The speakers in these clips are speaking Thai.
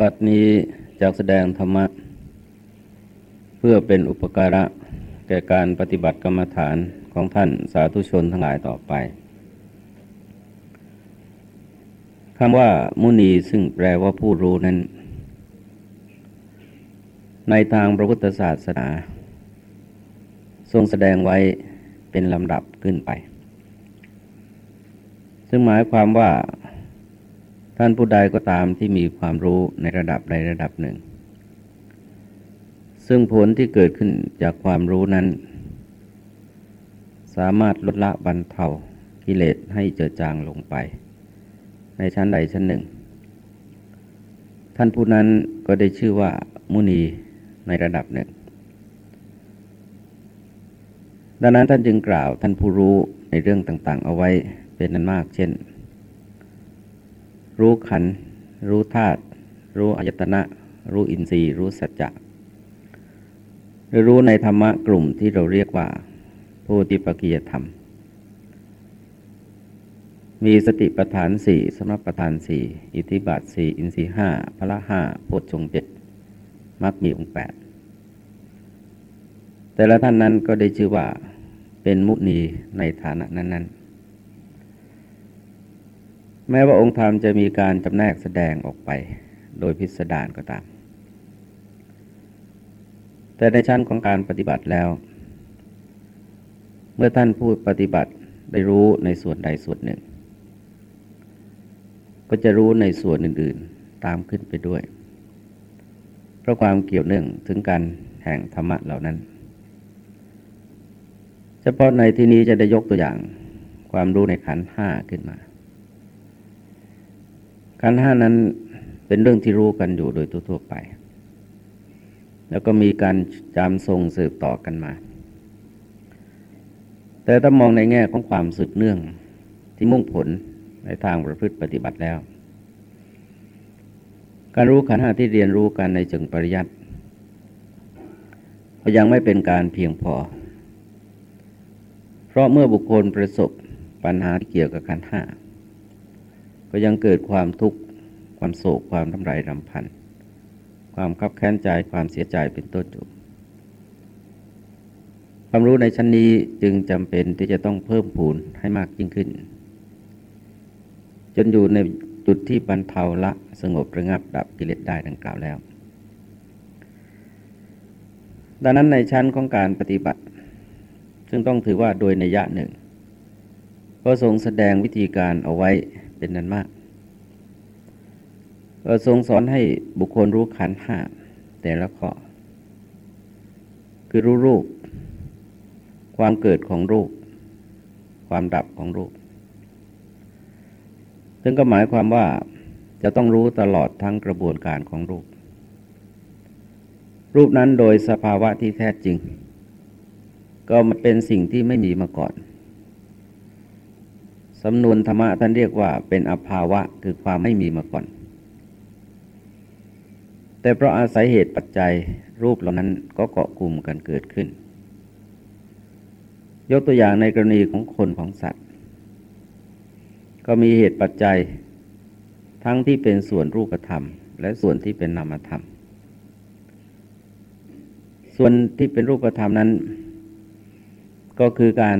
บัดนี้จากแสดงธรรมะ เพื่อเป็นอุปการะ แก่การปฏิบัติกรรมฐานของท่านสาธุชนทั้งหลายต่อไปคำว่า มุนีซึ่งแปลว่าผู้รู้นั้น ในทางพระพุทธศาสนา ทรงแสดงไว้เป็นลำดับขึ้นไป ซึ่งหมายความว่า ท่านผู้ใดก็ตามที่มีความรู้ในระดับใดระดับหนึ่ง ซึ่งผลที่เกิดขึ้นจากความรู้นั้น สามารถลดละบรรเทากิเลสให้เจือจางลงไป ในชั้นใดชั้นหนึ่ง ท่านผู้นั้นก็ได้ชื่อว่ามุนีในระดับหนึ่ง ดังนั้นท่านจึงกล่าวท่านผู้รู้ในเรื่องต่าง ๆ เอาไว้เป็นนั้นมากเช่น รู้ขัน รู้ธาตุ รู้อายตนะ รู้อินทรีย์ รู้สัจจะหรือรู้ในธรรมะกลุ่มที่เราเรียกว่าโพธิปัจกิยธรรม มีสติปัฏฐานสี่สมปัฏฐานสี่อิทธิบาทสี่อินทรีห้าพละห้าโพชฌงเจ็ดมรรคมีองค์แปดแต่ละท่านนั้นก็ได้ชื่อว่าเป็นมุนีในฐานะนั้น ๆ แม้ว่าองค์ธรรมจะมีการจำแนกแสดงออกไปโดยพิสดารก็ตาม แต่ในชั้นของการปฏิบัติแล้ว เมื่อท่านผู้ปฏิบัติได้รู้ในส่วนใดส่วนหนึ่ง ก็จะรู้ในส่วนอื่น ๆ ตามขึ้นไปด้วย เพราะความเกี่ยวเนื่องถึงการแห่งธรรมะเหล่านั้น เฉพาะในที่นี้จะได้ยกตัวอย่างความรู้ในขันห้าขึ้นมา ขันห้านั้นเป็นเรื่องที่รู้กันอยู่โดยทั่วไป แล้วก็มีการจำทรงสืบต่อกันมา แต่ถ้ามองในแง่ของความสืบเนื่องที่มุ่งผลในทางประพฤติปฏิบัติแล้ว การรู้ขันห้าที่เรียนรู้กันในจึงปริยัติก็ยังไม่เป็นการเพียงพอ เพราะเมื่อบุคคลประสบปัญหาที่เกี่ยวกับขันห้า ก็ยังเกิดความทุกข์ความโศกความทำไรรำพัน ความขับแค้นใจความเสียใจเป็นต้นอยู่ความรู้ในชั้นนี้จึงจำเป็นที่จะต้องเพิ่มพูนให้มากยิ่งขึ้น จนอยู่ในจุดที่บรรเทาละสงบระงับดับกิเลสได้ดังกล่าวแล้ว ดังนั้นในชั้นของการปฏิบัติ ซึ่งต้องถือว่าโดยในยะหนึ่ง ก็ทรงแสดงวิธีการเอาไว้ เป็นนั้นมากทรงสอนให้บุคคลรู้ขันห้าแต่ละข้อคือรู้รูป ความเกิดของรูป ความดับของรูป ซึ่งก็หมายความว่าจะต้องรู้ตลอดทั้งกระบวนการของรูป รูปนั้นโดยสภาวะที่แท้จริง ก็มันเป็นสิ่งที่ไม่มีมาก่อน สำนวนธรรมะท่านเรียกว่าเป็นอภาวะคือความไม่มีมาก่อน แต่เพราะอาศัยเหตุปัจจัยรูปเหล่านั้นก็เกาะกลุ่มกันเกิดขึ้น ยกตัวอย่างในกรณีของคนของสัตว์ ก็มีเหตุปัจจัย ทั้งที่เป็นส่วนรูปธรรม และส่วนที่เป็นนามธรรม ส่วนที่เป็นรูปธรรมนั้น ก็คือการ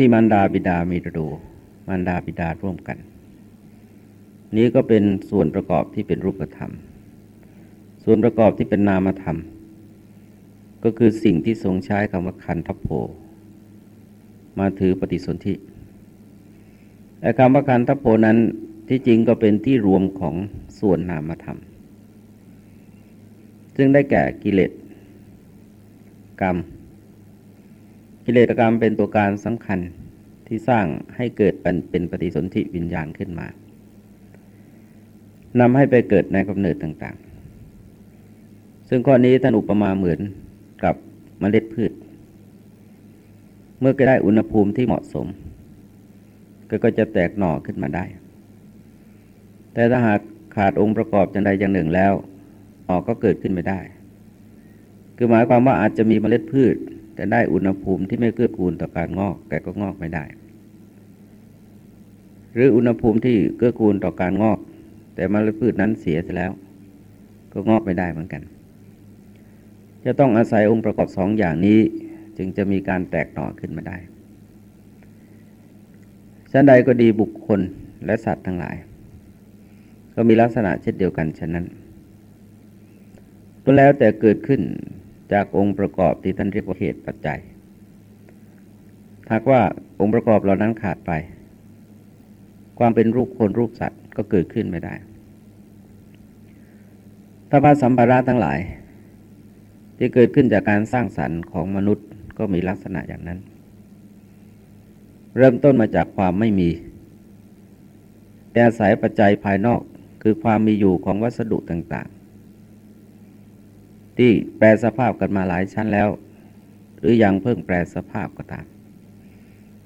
ที่มารดาบิดามีระดูมารดาบิดาร่วมกัน นี้ก็เป็นส่วนประกอบที่เป็นรูปธรรม ส่วนประกอบที่เป็นนามธรรม ก็คือสิ่งที่ทรงใช้คำว่าคันทัพโพมาถือปฏิสนธิแต่คำว่าคันทัพโพนั้นที่จริงก็เป็นที่รวมของส่วนนามธรรม ซึ่งได้แก่กิเลสกรรม กิเลสกรรมเป็นตัวการสำคัญที่สร้างให้เกิดเป็นเป็นปฏิสนธิวิญญาณขึ้นมานำให้ไปเกิดในกำเนิดต่างๆ ซึ่งข้อนี้ท่านอุปมาเหมือนกับเมล็ดพืช เมื่อก็ได้อุณหภูมิที่เหมาะสม ก็ก็จะแตกหน่อขึ้นมาได้ แต่ถ้าหากขาดองค์ประกอบอย่างใดอย่างหนึ่งแล้วหน่อก็เกิดขึ้นไม่ได้ คือหมายความว่าอาจจะมีเมล็ดพืช แต่ได้อุณหภูมิที่ไม่เกื้อกูลต่อการงอกแกก็งอกไม่ได้ หรืออุณหภูมิที่เกื้อกูลต่อการงอก แต่เมล็ดพืชนั้นเสียไปแล้ว ก็งอกไม่ได้เหมือนกัน จะต้องอาศัยองค์ประกอบสองอย่างนี้จึงจะมีการแตกหน่อขึ้นมาได้ชั้นใดก็ดีบุคคลและสัตว์ทั้งหลาย ก็มีลักษณะเช่นเดียวกันฉะนั้นก็แล้วแต่เกิดขึ้น จากองค์ประกอบที่ท่านเรียกว่าเหตุปัจจัยหากว่าองค์ประกอบเหล่านั้นขาดไป ความเป็นรูปคนรูปสัตว์ก็เกิดขึ้นไม่ได้ถ้าว่าสัมภาระทั้งหลาย ที่เกิดขึ้นจากการสร้างสรรค์ของมนุษย์ก็มีลักษณะอย่างนั้น เริ่มต้นมาจากความไม่มี แต่อาศัยปัจจัยภายนอกคือความมีอยู่ของวัสดุต่าง ที่แปลสภาพกันมาหลายชั้นแล้ว หรืออยังเพิ่งแปลสภาพก็ตาม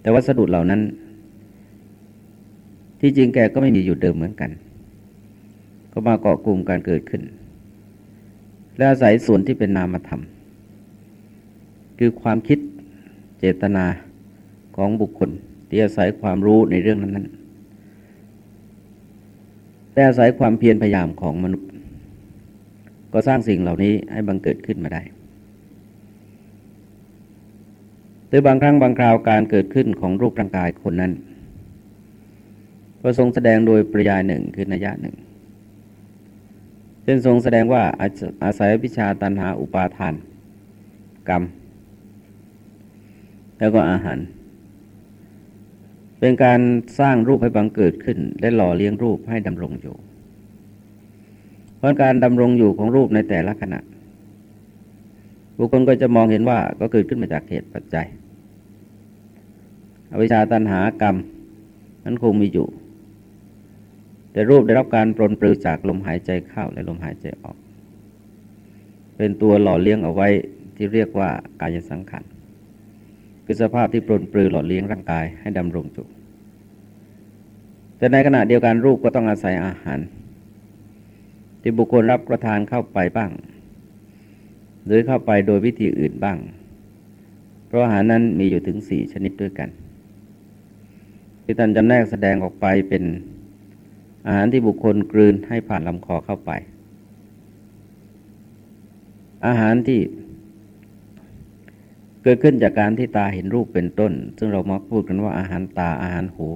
แต่วัสดุเหล่านั้น ที่จริงแกก็ไม่มีอยู่เดิมเหมือนกัน ก็มาเกาะกลุ่มการเกิดขึ้น และอาศัยส่วนที่เป็นนามธรรม คือความคิดเจตนาของบุคคลที่อาศัยความรู้ในเรื่องนั้นๆแต่อาศัยความเพียรพยายามของมนุษย์ ก็สร้างสิ่งเหล่านี้ให้บังเกิดขึ้นมาได้หรือบางครั้งบางคราวการเกิดขึ้นของรูปร่างกายคนนั้นก็ทรงแสดงโดยปริยายหนึ่งคือนัยยะหนึ่งเช่นทรงแสดงว่าอาศัยวิชาตันหาอุปาทาน กรรม แล้วก็อาหาร เป็นการสร้างรูปให้บังเกิดขึ้น และหล่อเลี้ยงรูปให้ดำรงอยู่ เพราะการดำรงอยู่ของรูปในแต่ละขณะ บุคคลก็จะมองเห็นว่าก็เกิดขึ้นมาจากเหตุปัจจัย อวิชชาตันหากรรมนั้นคงมีอยู่ แต่รูปได้รับการปรนปลือจากลมหายใจเข้าและลมหายใจออก เป็นตัวหล่อเลี้ยงเอาไว้ที่เรียกว่ากายสังขารคือสภาพที่ปรนปลือหล่อเลี้ยงร่างกายให้ดำรงอยู่แต่ในขณะเดียวกันรูปก็ต้องอาศัยอาหาร ที่บุคคลรับประทานเข้าไปบ้าง หรือเข้าไปโดยวิธีอื่นบ้าง เพราะอาหารนั้นมีอยู่ถึงสี่ชนิดด้วยกัน ที่ท่านจำแนกแสดงออกไปเป็นอาหารที่บุคคลกลืนให้ผ่านลำคอเข้าไป อาหารที่เกิดขึ้นจากการที่ตาเห็นรูปเป็นต้น ซึ่งเรามักพูดกันว่าอาหารตาอาหารหู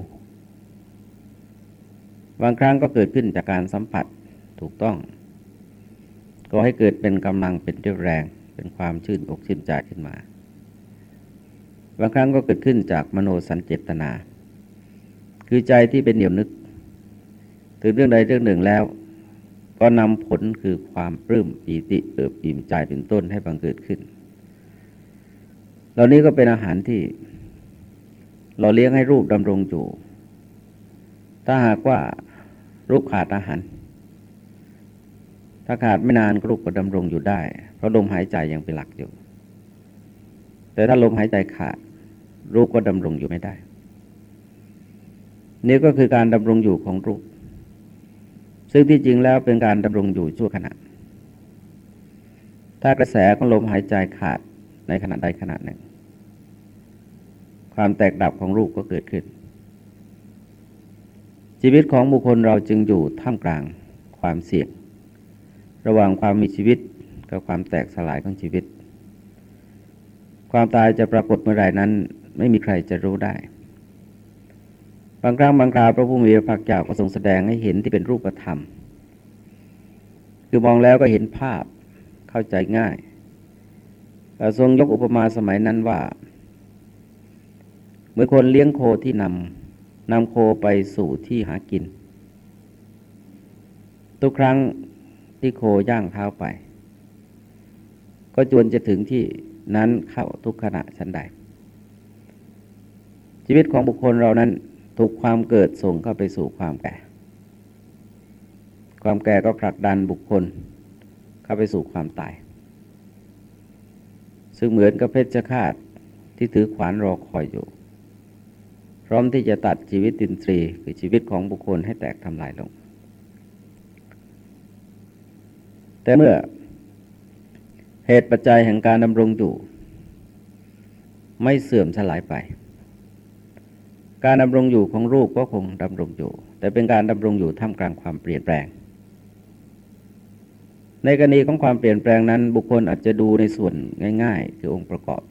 บางครั้งก็เกิดขึ้นจากการสัมผัส ถูกต้อง ก็ให้เกิดเป็นกำลังเป็นเรี่ยวแรง เป็นความชื่นอกชื่นใจขึ้นมา บางครั้งก็เกิดขึ้นจากมโนสัญเจตนา คือใจที่เป็นเหนียวนึก ถึงเรื่องใดเรื่องหนึ่งแล้ว ก็นำผลคือความปลื้มปีติเอิบอิ่มใจเป็นต้นให้บังเกิดขึ้น เหล่านี้ก็เป็นอาหารที่ เราเลี้ยงให้รูปดำรงอยู่ถ้าหากว่ารูปขาดอาหาร ถ้าขาดไม่นานรูปก็ดำรงอยู่ได้ เพราะลมหายใจยังเป็นหลักอยู่ แต่ถ้าลมหายใจขาด รูปก็ดำรงอยู่ไม่ได้ นี่ก็คือการดำรงอยู่ของรูป ซึ่งที่จริงแล้วเป็นการดำรงอยู่ชั่วขณะ ถ้ากระแสของลมหายใจขาดในขณะใดขณะหนึ่ง ความแตกดับของรูปก็เกิดขึ้น ชีวิตของบุคคลเราจึงอยู่ท่ามกลางความเสี่ยง ระหว่างความมีชีวิตกับความแตกสลายของชีวิต ความตายจะปรากฏเมื่อไหร่นั้น ไม่มีใครจะรู้ได้ บางครั้งบางคราวพระผู้มีพระภาคเจ้าก็ทรงแสดงให้เห็นที่เป็นรูปธรรม คือมองแล้วก็เห็นภาพเข้าใจง่ายทรงยกอุปมาสมัยนั้นว่า เมื่อคนเลี้ยงโคที่นำนำโคไปสู่ที่หากิน ทุกครั้ง ที่โคย่างเท้าไป ก็จวนจะถึงที่นั้นเข้าทุกขณะชั้นใด ชีวิตของบุคคลเรานั้นถูกความเกิดส่งเข้าไปสู่ความแก่ ความแก่ก็ผลักดันบุคคลเข้าไปสู่ความตาย ซึ่งเหมือนกับเพชฌฆาตที่ถือขวานรอคอยอยู่ พร้อมที่จะตัดชีวิตตินทรีคือชีวิตของบุคคลให้แตกทำลายลง แต่เมื่อเหตุปัจจัยแห่งการดำรงอยู่ไม่เสื่อมสลายไป การดำรงอยู่ของรูปก็คงดำรงอยู่ แต่เป็นการดำรงอยู่ท่ามกลางความเปลี่ยนแปลง ในกรณีของความเปลี่ยนแปลงนั้น บุคคลอาจจะดูในส่วนง่าย ๆ คือองค์ประกอบ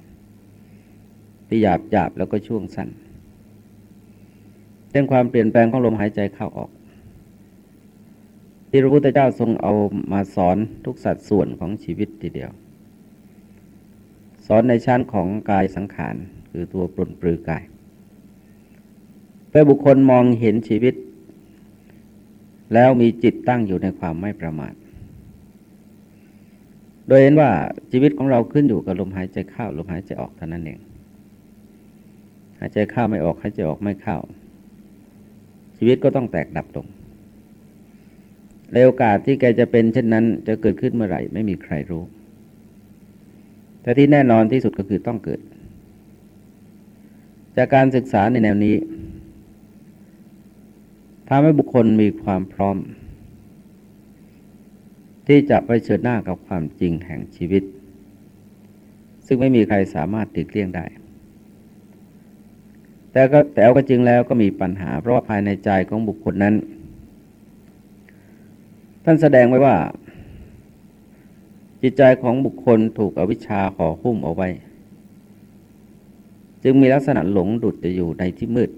ที่หยาบหยาบแล้วก็ช่วงสั้นเช่นความเปลี่ยนแปลงของลมหายใจเข้าออก ที่พระพุทธเจ้าทรงเอามาสอนทุกสัดส่วนของชีวิตทีเดียว สอนในชั้นของกายสังขารคือตัวปลนปลือกายเพื่อบุคคลมองเห็นชีวิต แล้วมีจิตตั้งอยู่ในความไม่ประมาทโดยเห็นว่าชีวิตของเราขึ้นอยู่กับลมหายใจเข้าลมหายใจออกเท่านั้นเองหายใจเข้าไม่ออกหายใจออกไม่เข้า ชีวิตก็ต้องแตกดับลง ในโอกาสที่แกจะเป็นเช่นนั้น จะเกิดขึ้นเมื่อไหร่ ไม่มีใครรู้ แต่ที่แน่นอนที่สุดก็คือต้องเกิด จากการศึกษาในแนวนี้ทำให้บุคคลมีความพร้อม ที่จะไปเชิดหน้ากับความจริงแห่งชีวิต ซึ่งไม่มีใครสามารถติดเลี่ยงได้ แต่ก็แต่ก็จริงแล้วก็มีปัญหา เพราะว่าภายในใจของบุคคลนั้น ท่านแสดงไว้ว่า จิตใจของบุคคลถูกอวิชชาห่อหุ้มเอาไว้ จึงมีลักษณะหลงดุดจะอยู่ในที่มืด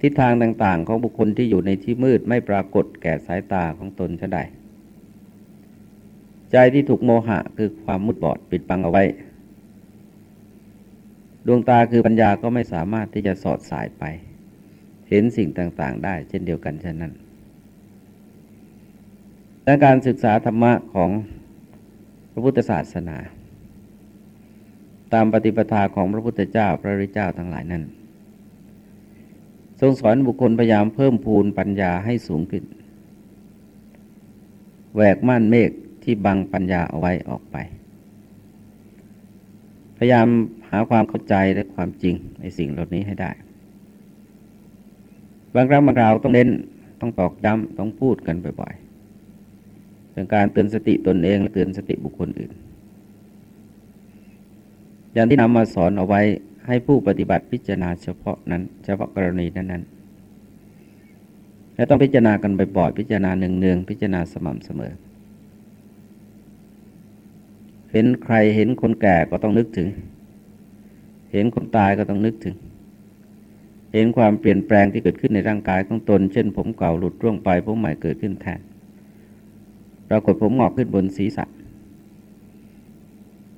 ทิศทางต่างๆ ของบุคคลที่อยู่ในที่มืดไม่ปรากฏแก่สายตาของตนจะได้ ใจที่ถูกโมหะคือความมุดบอดปิดบังเอาไว้ ดวงตาคือปัญญาก็ไม่สามารถที่จะสอดสายไป เห็นสิ่งต่างๆ ได้ เช่นเดียวกันเช่นนั้น และการศึกษาธรรมะของพระพุทธศาสนา ตามปฏิปทาของพระพุทธเจ้าพระริเจ้าทั้งหลายนั้น ทรงสอนบุคคลพยายามเพิ่มพูนปัญญาให้สูงขึ้นแหวกม่านเมฆที่บังปัญญาเอาไว้ออกไป พยายามหาความเข้าใจและความจริงในสิ่งเหล่านี้ให้ได้ บางครั้งบางคราวต้องเน้นต้องตอกย้ำต้องพูดกันบ่อยๆ เป็นการเตือนสติตนเองและเตือนสติบุคคลอื่น อย่างที่นำมาสอนเอาไว้ให้ผู้ปฏิบัติพิจารณาเฉพาะนั้น เฉพาะกรณีนั้นๆและต้องพิจารณากันบ่อยๆพิจารณาเนืองๆพิจารณาสม่ำเสมอ เห็นใครเห็นคนแก่ก็ต้องนึกถึง เห็นคนตายก็ต้องนึกถึงเห็นความเปลี่ยนแปลงที่เกิดขึ้นในร่างกายของตน เช่นผมเก่าหลุดร่วงไปผมใหม่เกิดขึ้นแทน ปรากฏผมงอกขึ้นบนศีรษะ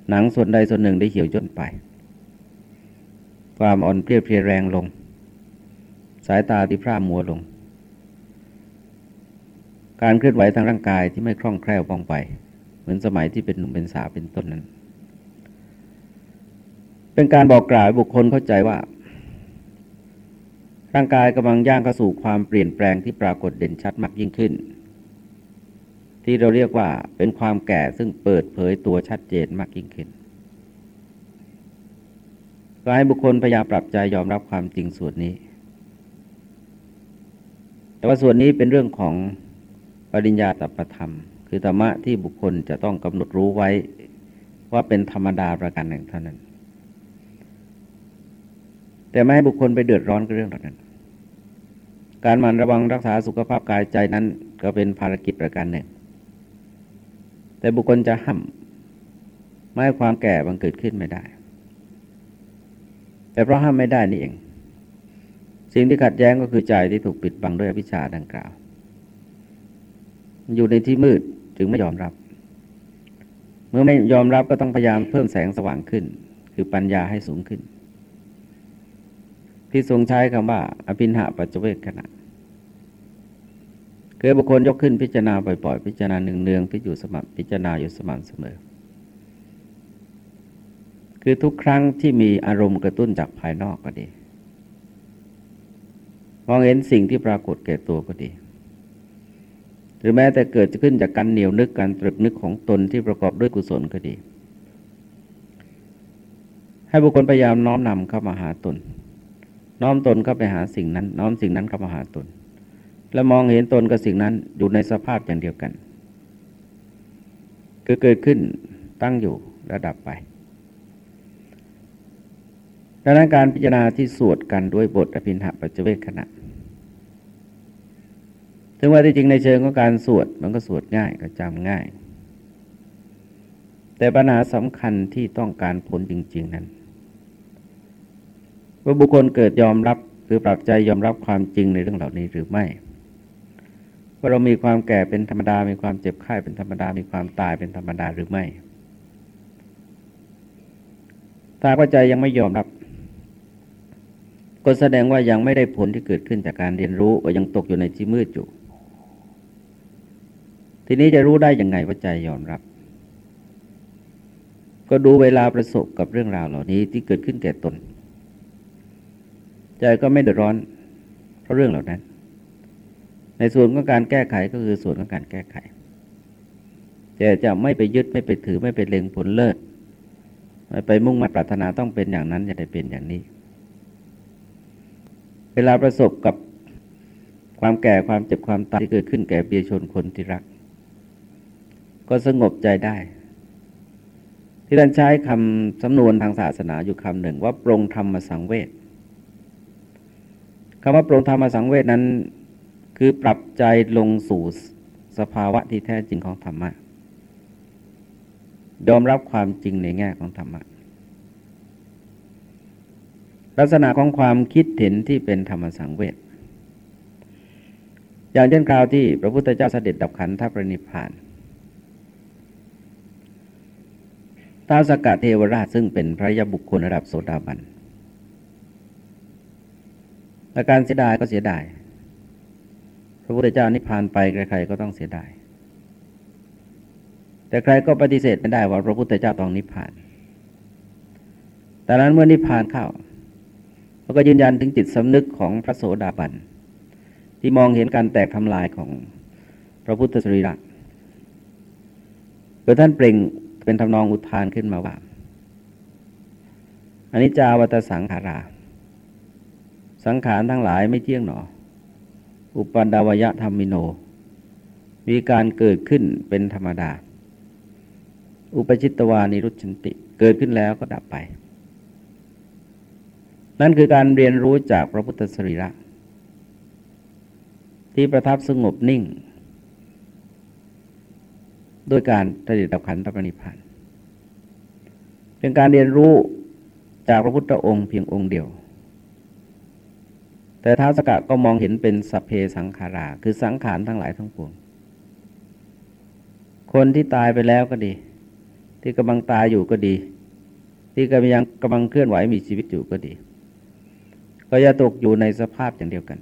หนังส่วนใดส่วนหนึ่งได้เหี่ยวย่นไป ความอ่อนเพลียเพลียแรงลง สายตาที่พร่ามัวลง การเคลื่อนไหวทางร่างกายที่ไม่คล่องแคล่วว่องไป เหมือนสมัยที่เป็นหนุ่มเป็นสาวเป็นต้นนั้น เป็นการบอกกล่าวบุคคลเข้าใจว่าร่างกายกำลังย่างเข้าสู่ความเปลี่ยนแปลงที่ปรากฏเด่นชัดมากยิ่งขึ้น ที่เราเรียกว่าเป็นความแก่ซึ่งเปิดเผยตัวชัดเจนมากยิ่งขึ้นก็ให้บุคคลพยายามปรับใจยอมรับความจริงส่วนนี้ แต่ว่าส่วนนี้เป็นเรื่องของปริญญาตประธรรม คือธรรมะที่บุคคลจะต้องกำหนดรู้ไว้ว่าเป็นธรรมดาประการหนึ่งเท่านั้น แต่ไม่ให้บุคคลไปเดือดร้อนกับเรื่องเหล่านั้น การมันระวังรักษาสุขภาพกายใจนั้นก็เป็นภารกิจประการหนึ่ง แต่บุคคลจะห้ามไม่ให้ความแก่บังเกิดขึ้นไม่ได้ แต่เพราะห้ามไม่ได้นี่เอง สิ่งที่ขัดแย้งก็คือใจที่ถูกปิดบังด้วยอภิชาดังกล่าว อยู่ในที่มืดจึงไม่ยอมรับ เมื่อไม่ยอมรับก็ต้องพยายามเพิ่มแสงสว่างขึ้น คือปัญญาให้สูงขึ้นที่ทรงใช้คำว่า อภินหะปัจเวกขณะ คือบุคคลยกขึ้นพิจารณาบ่อยๆ พิจารณาหนึ่งเนืองที่อยู่สม่ำพิจารณาอยู่สม่ำเสมอ คือทุกครั้งที่มีอารมณ์กระตุ้นจากภายนอกก็ดีมองเห็นสิ่งที่ปรากฏแก่ตัวก็ดี หรือแม้แต่เกิดจะขึ้นจากการเหนียวนึกการตรึกนึกของตนที่ประกอบด้วยกุศลก็ดี ให้บุคคลพยายามน้อมนำเข้ามาหาตน น้อมตนเข้าไปหาสิ่งนั้น น้อมสิ่งนั้นเข้ามาหาตน และมองเห็นตนกับสิ่งนั้นอยู่ในสภาพอย่างเดียวกันคือเกิดขึ้นตั้งอยู่ระดับไปดังนั้นการพิจารณาที่สวดกันด้วยบทอภินหปัจเวกขณะถึงว่าที่จริงในเชิงของการสวดมันก็สวดง่ายก็จำง่าย แต่ปัญหาสำคัญที่ต้องการผลจริง ๆนั้นว่าบุคคลเกิดยอมรับหรือปรับใจยอมรับความจริงในเรื่องเหล่านี้หรือไม่ ว่าเรามีความแก่เป็นธรรมดา มีความเจ็บไข้เป็นธรรมดา มีความตายเป็นธรรมดาหรือไม่ถ้าใจยังไม่ยอมรับ ก็แสดงว่ายังไม่ได้ผลที่เกิดขึ้นจากการเรียนรู้ว่ายังตกอยู่ในที่มืดอยู่ ทีนี้จะรู้ได้ยังไงว่าใจยอมรับ ก็ดูเวลาประสบกับเรื่องราวเหล่านี้ที่เกิดขึ้นแก่ตน ใจก็ไม่เดือดร้อนเพราะเรื่องเหล่านั้น ในส่วนของการแก้ไขก็คือส่วนของการแก้ไขแต่จะไม่ไปยึดไม่ไปถือไม่ไปเล็งผลเลิศไม่ไปมุ่งมั่นปรารถนาต้องเป็นอย่างนั้นจะได้เป็นอย่างนี้ เวลาประสบกับความแก่ความเจ็บความตายที่เกิดขึ้นแก่เบียชนคนที่รัก ก็สงบใจได้ ที่ท่านใช้คำสำนวนทางศาสนาอยู่คำหนึ่งว่าปรงธรรมสังเวชคำว่าปรงธรรมสังเวชนั้น คือปรับใจลงสู่สภาวะที่แท้จริงของธรรมะยอมรับความจริงในแง่ของธรรมะ ลักษณะของความคิดเห็นที่เป็นธรรมสังเวชอย่างเช่นคราวที่พระพุทธเจ้าเสด็จดับขันธปรินิพพานท้าวสกัดเทวราชซึ่งเป็นพระยาบุคคลระดับโสดาบันอาการเสียดายก็เสียดาย ระพุทธเจ้านิพพานไปใครๆก็ต้องเสียดาย แต่ใครก็ปฏิเสธไม่ได้ว่าพระพุทธเจ้าต้องนิพพาน แต่นั้นเมื่อนิพพานเข้าเขาก็ยืนยันถึงจิตสำนึกของพระโสดาบัน ที่มองเห็นการแตกทำลายของพระพุทธสรีระโดยท่านเปล่งเป็นทำนองอุทานขึ้นมาว่าอันนี้จาวัตสังขารา สังขารทั้งหลายไม่เที่ยงหนอ อุปันดาวยะธรรมิโน มีการเกิดขึ้นเป็นธรรมดา อุปชิตวานิรุชันติ เกิดขึ้นแล้วก็ดับไป นั่นคือการเรียนรู้จากพระพุทธสรีระ ที่ประทับสงบนิ่งโดยการตดิดับขันธปณิพันธ์เป็นการเรียนรู้จากพระพุทธองค์เพียงองค์เดียว แต่ท้าวสกะก็มองเห็นเป็นสเพสังขารา คือสังขารทั้งหลายทั้งปวง คนที่ตายไปแล้วก็ดี ที่กำลังตายอยู่ก็ดี ที่กำลังกำลังเคลื่อนไหวมีชีวิตอยู่ก็ดี ก็จะตกอยู่ในสภาพอย่างเดียวกัน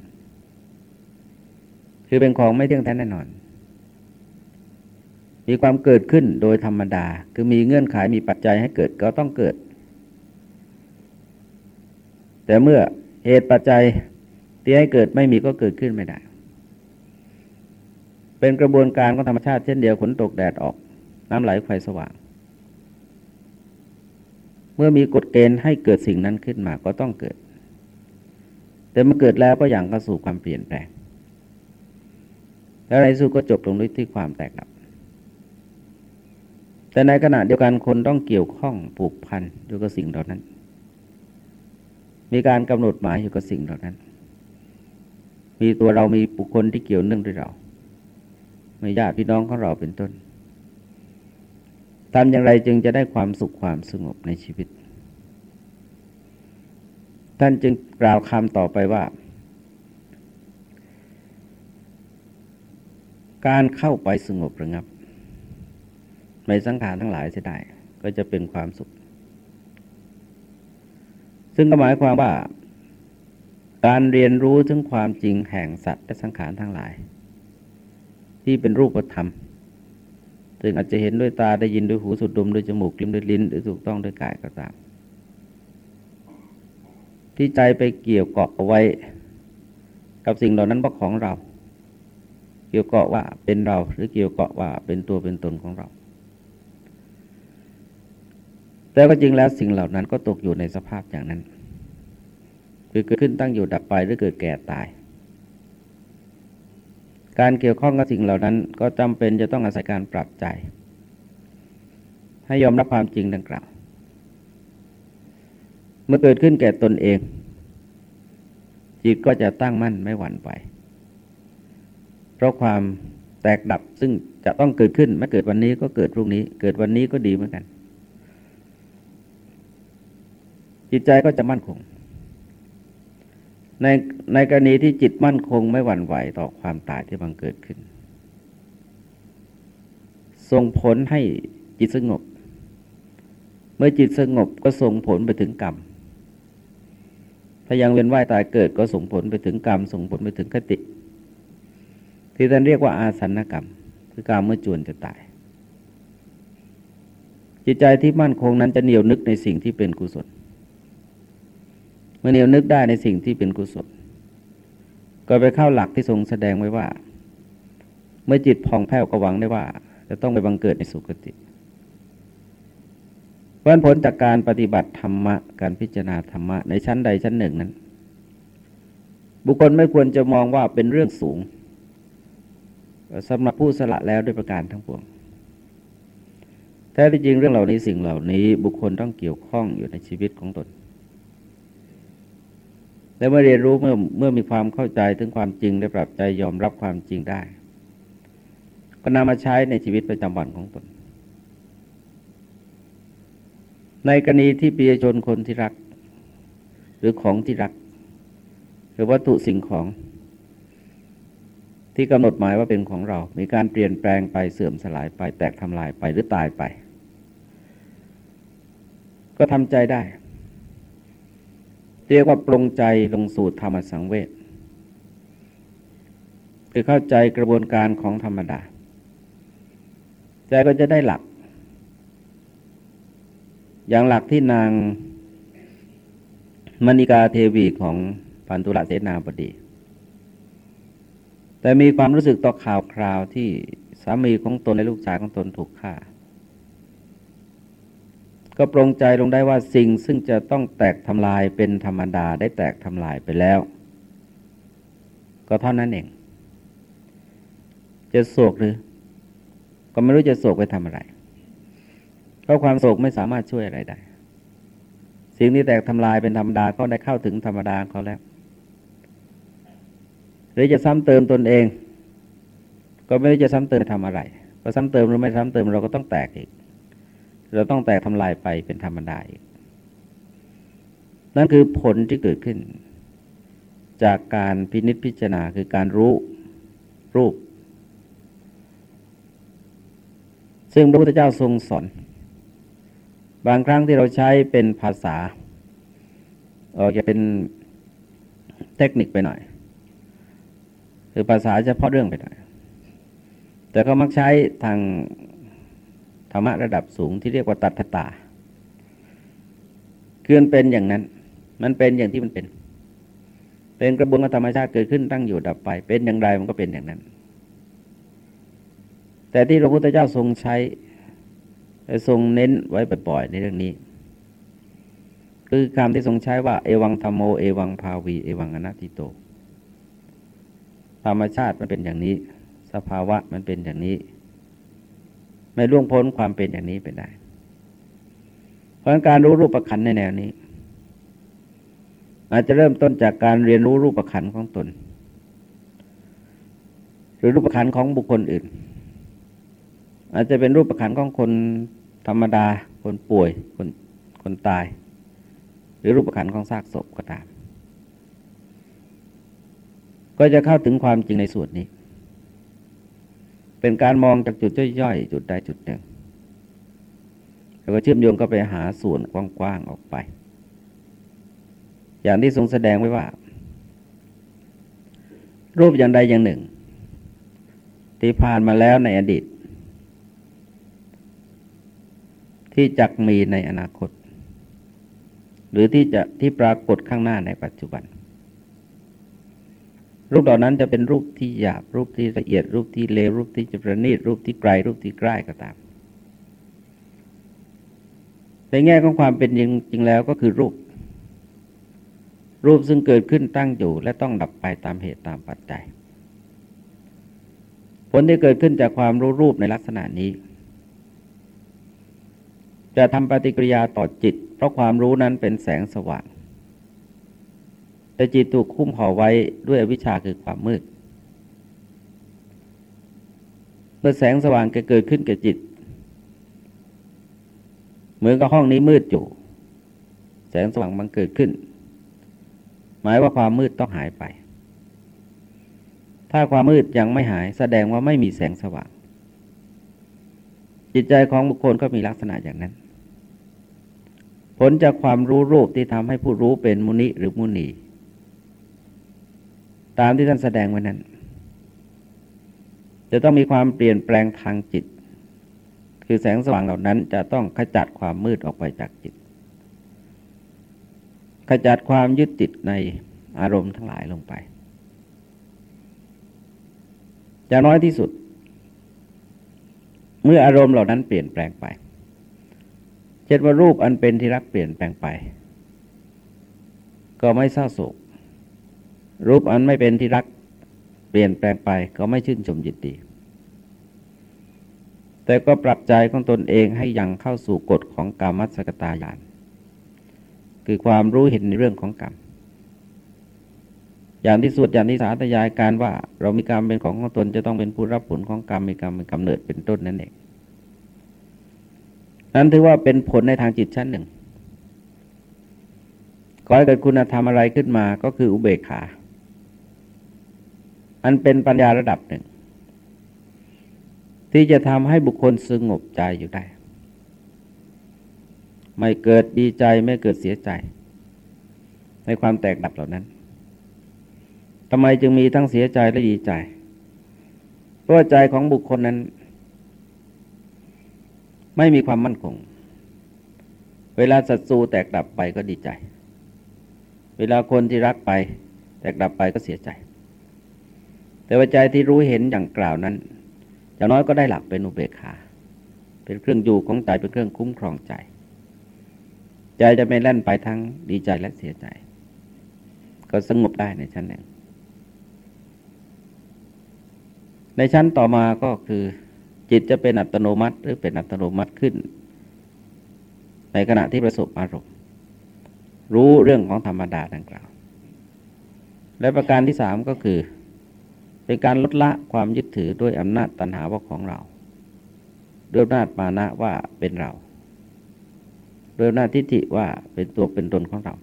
คือเป็นของไม่เที่ยงแท้แน่นอน มีความเกิดขึ้นโดยธรรมดา คือมีเงื่อนไขมีปัจจัยให้เกิดก็ต้องเกิด แต่เมื่อเหตุปัจจัย ที่ให้เกิดไม่มีก็เกิดขึ้นไม่ได้ เป็นกระบวนการของธรรมชาติเช่นเดียวฝนตกแดดออก น้ำไหลไฟสว่าง เมื่อมีกฎเกณฑ์ให้เกิดสิ่งนั้นขึ้นมาก็ต้องเกิด แต่เมื่อเกิดแล้วก็อย่างก็สู่ความเปลี่ยนแปลง แล้วในสุดก็จบลงด้วยที่ความแตกดับแต่ในขณะเดียวกันคนต้องเกี่ยวข้องผูกพันอยู่กับสิ่งเหล่านั้น มีการกำหนดหมายอยู่กับสิ่งเหล่านั้น มีตัวเรามีบุคคลที่เกี่ยวเนื่องด้วยเรา ไม่ญาติพี่น้องของเราเป็นต้นทำอย่างไรจึงจะได้ความสุขความสงบในชีวิต ท่านจึงกล่าวคำต่อไปว่า การเข้าไปสงบระงับ ในสังขารทั้งหลายเสียได้ก็จะเป็นความสุข ซึ่งก็หมายความว่า การเรียนรู้ถึงความจริงแห่งสัตว์และสังขารทั้งหลาย ที่เป็นรูปธรรมซึ่งอาจจะเห็นด้วยตาได้ยินด้วยหูสุดดมด้วยจมูกลิ้มด้วยลิ้น หรือถูกต้องด้วยกายก็ตาม ที่ใจไปเกี่ยวเกาะเอาไว้ กับสิ่งเหล่านั้นว่าของเรา เกี่ยวเกาะว่าเป็นเราหรือเกี่ยวเกาะว่าเป็นตัวเป็นตนของเรา แต่ก็จริงแล้วสิ่งเหล่านั้นก็ตกอยู่ในสภาพอย่างนั้น คือเกิดขึ้นตั้งอยู่ดับไปหรือเกิดแก่ตาย การเกี่ยวข้องกับสิ่งเหล่านั้น ก็จำเป็นจะต้องอาศัยการปรับใจ ให้ยอมรับความจริงดังกล่าว เมื่อเกิดขึ้นแก่ตนเอง จิตก็จะตั้งมั่นไม่หวั่นไหวเพราะความแตกดับซึ่งจะต้องเกิดขึ้นไม่เกิดวันนี้ก็เกิดพรุ่งนี้ เกิดวันนี้ก็ดีเหมือนกัน จิตใจก็จะมั่นคง ในในกรณีที่จิตมั่นคงไม่หวั่นไหวต่อความตายที่บังเกิดขึ้น ส่งผลให้จิตสงบ เมื่อจิตสงบก็ส่งผลไปถึงกรรม ถ้ายังเวียนว่ายตายเกิดก็ส่งผลไปถึงกรรม ส่งผลไปถึงคติ ที่ท่านเรียกว่าอาสันกรรม คือการมเมื่อจวนจะตาย จิตใจที่มั่นคงนั้นจะเหนียวนึกในสิ่งที่เป็นกุศล เมื่อเนียวนึกได้ในสิ่งที่เป็นกุศล ก็ไปเข้าหลักที่ทรงแสดงไว้ว่า เมื่อจิตผ่องแผ้วก็หวังได้ว่า จะต้องไปบังเกิดในสุคติเพราะผลจากการปฏิบัติธรรมะการพิจารณาธรรมะในชั้นใดชั้นหนึ่งนั้น บุคคลไม่ควรจะมองว่าเป็นเรื่องสูงสำหรับผู้สละแล้วด้วยประการทั้งปวงแท้ที่จริงเรื่องเหล่านี้สิ่งเหล่านี้ บุคคลต้องเกี่ยวข้องอยู่ในชีวิตของตน และเมื่อเรียนรู้เมื่อเมื่อมีความเข้าใจถึงความจริงได้ปรับใจยอมรับความจริงได้ ก็นำมาใช้ในชีวิตประจำวันของตน ในกรณีที่ปียชนคนที่รัก หรือของที่รัก หรือวัตถุสิ่งของ ที่กำหนดหมายว่าเป็นของเรา มีการเปลี่ยนแปลงไปเสื่อมสลายไปแตกทำลายไปหรือตายไป ก็ทำใจได้ เรียกว่าปรงใจลงสู่ธรรมสังเวชคือเข้าใจกระบวนการของธรรมดา ใจก็จะได้หลัก อย่างหลักที่นางมณิกาเทวีของพันธุระเสนาบดี แต่มีความรู้สึกต่อข่าวคราวที่สามีของตนและลูกชายของตนถูกฆ่า ก็ปรงใจลงได้ว่าสิ่งซึ่งจะต้องแตกทำลายเป็นธรรมดาได้แตกทำลายไปแล้ว ก็เท่านั้นเอง จะโศกหรือ ก็ไม่รู้จะโศกไปทำอะไร เพราะความโศกไม่สามารถช่วยอะไรได้ สิ่งที่แตกทำลายเป็นธรรมดาก็ได้เข้าถึงธรรมดาเขาแล้ว หรือจะซ้ำเติมตนเอง ก็ไม่รู้จะซ้ำเติมทำอะไรพอซ้ำเติมหรือไม่ซ้ำเติมเราก็ต้องแตกอีก เราต้องแตกทำลายไปเป็นธรรมดาอีก นั่นคือผลที่เกิดขึ้น จากการพินิจพิจารณาคือการรู้รูป ซึ่งพระพุทธเจ้าทรงสอน บางครั้งที่เราใช้เป็นภาษาออกจะเป็นเทคนิคไปหน่อย คือภาษาเฉพาะเรื่องไปหน่อย แต่ก็มักใช้ทาง ธรรมะระดับสูงที่เรียกว่าตัทตาคือมันเป็นอย่างนั้น มันเป็นอย่างที่มันเป็น เป็นกระบวนการธรรมชาติเกิดขึ้นตั้งอยู่ดับไป เป็นอย่างไรมันก็เป็นอย่างนั้น แต่ที่พระพุทธเจ้าทรงใช้ทรงเน้นไว้บ่อยๆในเรื่องนี้ คือคำที่ทรงใช้ว่า เอวังธรรมโมเอวังภาวี เอวังอนัตติโต ธรรมชาติมันเป็นอย่างนี้ สภาวะมันเป็นอย่างนี้ ไม่ล่วงพ้นความเป็นอย่างนี้ไปได้ เพราะการรู้รูปประคันในแนวนี้ อาจจะเริ่มต้นจากการเรียนรู้รูปประคันของตน หรือรูปประคันของบุคคลอื่น อาจจะเป็นรูปประคันของคนธรรมดา คนป่วย คนคนตาย หรือรูปประคันของซากศพก็ตาม ก็จะเข้าถึงความจริงในส่วนนี้ เป็นการมองจากจุดย่อยๆ จุดใดจุดหนึ่ง แล้วก็เชื่อมโยงก็ไปหาส่วนกว้างๆออกไป อย่างที่ทรงแสดงไว้ว่า รูปอย่างใดอย่างหนึ่ง ที่ผ่านมาแล้วในอดีต ที่จักมีในอนาคต หรือที่จะที่ปรากฏข้างหน้าในปัจจุบัน รูปเหล่านั้นจะเป็นรูปที่หยาบรูปที่ละเอียดรูปที่เลวรูปที่จะประณีตรูปที่ไกลรูปที่ใกล้ก็ตาม ในแง่ของความเป็นจริงจริงแล้วก็คือรูป รูปซึ่งเกิดขึ้นตั้งอยู่ และต้องดับไปตามเหตุตามปัจจัย ผลที่เกิดขึ้นจากความรู้รูปในลักษณะนี้ จะทำปฏิกิริยาต่อจิต เพราะความรู้นั้นเป็นแสงสว่าง แต่จิตถูกคุ้มห่อไว้ด้วยอวิชชาคือความมืด เมื่อแสงสว่างเกิดขึ้นแกับจิต เหมือนกับห้องนี้มืดอยู่ แสงสว่างมันเกิดขึ้น หมายว่าความมืดต้องหายไป ถ้าความมืดยังไม่หายแสดงว่าไม่มีแสงสว่าง จิตใจของบุคคลก็มีลักษณะอย่างนั้นผลจากความรู้รูปที่ทำให้ผู้รู้เป็นมุนิหรือมุนี ตามที่ท่านแสดงไว้นั้น จะต้องมีความเปลี่ยนแปลงทางจิต คือแสงสว่างเหล่านั้นจะต้องขจัดความมืดออกไปจากจิต ขจัดความยึดติดในอารมณ์ทั้งหลายลงไปอย่างน้อยที่สุด เมื่ออารมณ์เหล่านั้นเปลี่ยนแปลงไป เช่นว่ารูปอันเป็นที่รักเปลี่ยนแปลงไป ก็ไม่เศร้าโศก รูปอันไม่เป็นที่รักเปลี่ยนแปลงไปก็ไม่ชื่นชมยินดีแต่ก็ปรับใจของตนเองให้ยังเข้าสู่กฎของกามัสกตายานคือความรู้เห็นในเรื่องของกรรม อย่างที่สุดอย่างที่สาธยายการว่า เรามีกรรมเป็นของของตนจะต้องเป็นผู้รับผลของกรรมมีกรรมเป็นกำเนิดเป็นต้นนั่นเองนั้นถือว่าเป็นผลในทางจิตชั้นหนึ่งก่อให้เกิดคุณธรรมอะไรขึ้นมาก็คืออุเบกขา อันเป็นปัญญาระดับหนึ่ง ที่จะทำให้บุคคลสงบใจอยู่ได้ ไม่เกิดดีใจไม่เกิดเสียใจ ในความแตกดับเหล่านั้นทำไมจึงมีทั้งเสียใจและดีใจ เพราะใจของบุคคลนั้น ไม่มีความมั่นคง เวลาศัตรูแตกดับไปก็ดีใจ เวลาคนที่รักไป แตกดับไปก็เสียใจ แต่ว่าใจที่รู้เห็นอย่างกล่าวนั้นอย่างน้อยก็ได้หลักเป็นอุเบกขา เป็นเครื่องอยู่ของใจเป็นเครื่องคุ้มครองใจ ใจจะไม่แล่นไปทั้งดีใจและเสียใจ ก็สงบได้ในชั้นหนึ่ง ในชั้นต่อมาก็คือจิตจะเป็นอัตโนมัติหรือเป็นอัตโนมัติขึ้น ในขณะที่ประสบอารมณ์ รู้เรื่องของธรรมดาดังกล่าว และประการที่สามก็คือ เป็นการลดละความยึดถือด้วยอำนาจตัณหาว่าของเรา ด้วยอำนาจมานะว่าเป็นเรา ด้วยอำนาจทิฏฐิว่าเป็นตัวเป็นตนของเรา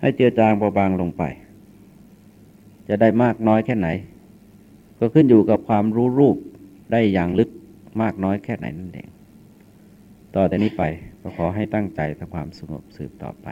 ให้เจือจางเบาบางลงไป จะได้มากน้อยแค่ไหน ก็ขึ้นอยู่กับความรู้รูปได้อย่างลึกมากน้อยแค่ไหนนั่นเอง ต่อแต่นี้ไปก็ขอให้ตั้งใจทำความสงบสืบต่อไป